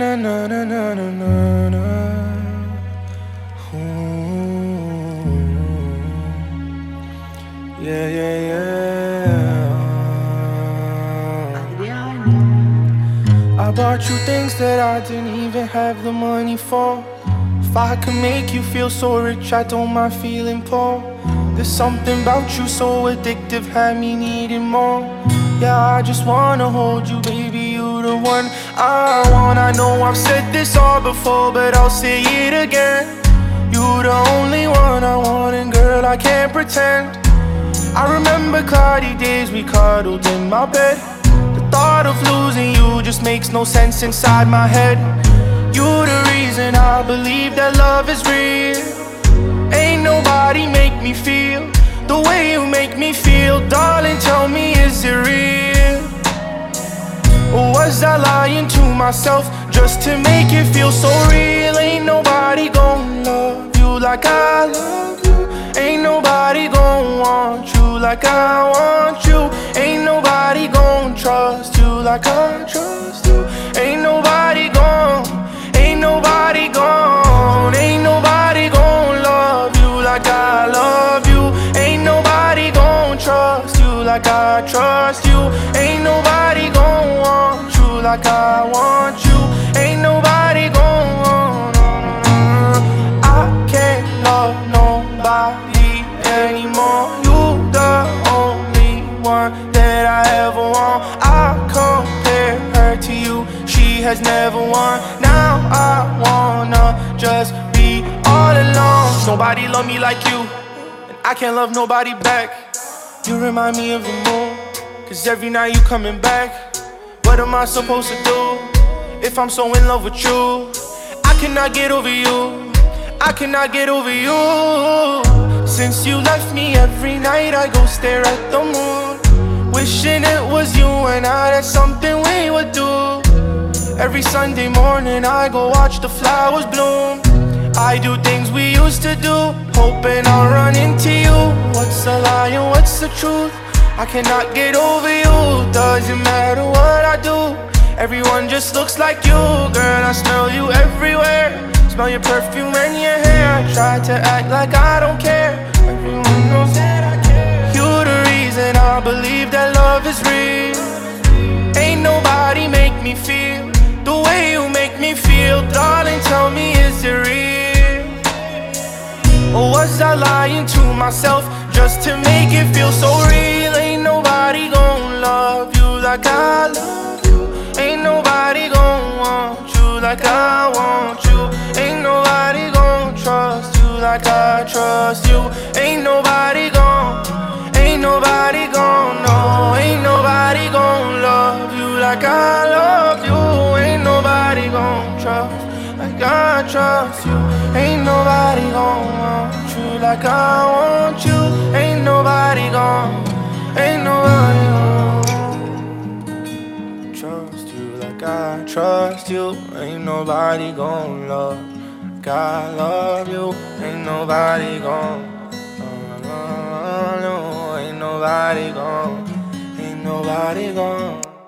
na na na na na na. Ooh. Yeah, yeah, yeah. I bought you things that I didn't even have the money for. If I could make you feel so rich, I don't mind feeling poor. There's something about you so addictive, had me needing more. Yeah, I just wanna hold you, baby. The one I want. I know I've said this all before, but I'll say it again. You're the only one I want, and girl, I can't pretend. I remember cloudy days we cuddled in my bed. The thought of losing you just makes no sense inside my head. You're the reason I believe that love is real. Ain't nobody make me feel the way you make me feel, darling. Tell myself just to make it feel so real? Ain't nobody gon' love you like I love you. Ain't nobody gon' want you like I want you. Ain't nobody gon' trust you like I trust you. Ain't nobody gon' Ain't nobody gon' Ain't nobody gon' love you like I love you. Ain't nobody gon' trust you like I trust you. Ain't nobody like I want you. Ain't nobody gon' want. I can't love nobody anymore. You the only one that I ever want. I compare her to you. She has never won. Now I wanna just be all alone. Nobody love me like you, and I can't love nobody back. You remind me of the moon, cause every night you coming back. What am I supposed to do if I'm so in love with you? I cannot get over you. I cannot get over you. Since you left me every night, I go stare at the moon. Wishing it was you and I, that's something we would do. Every Sunday morning, I go watch the flowers bloom. I do things we used to do, hoping I'll run into you. What's a lie and what's the truth? I cannot get over you, doesn't matter what I do. Everyone just looks like you, girl. I smell you everywhere. Smell your perfume and your hair. I try to act like I don't care. Everyone knows that I care. You're the reason I believe that love is real. Ain't nobody make me feel the way you make me feel, darling. Tell me, is it real? Or was I lying to myself just to make it feel so real? Ain't nobody gon' love you like I love you. Ain't nobody gon' want you like I want you. Ain't nobody gon' trust you like I trust you. Ain't nobody gon' Ain't nobody gon' know. Ain't nobody gon' love you like I love you. Ain't nobody gon' trust like I trust you. Ain't nobody gon' want you like I want you. Trust you. Ain't nobody gon' love I love you. Ain't nobody gon' no, ain't nobody gon' ain't nobody gon'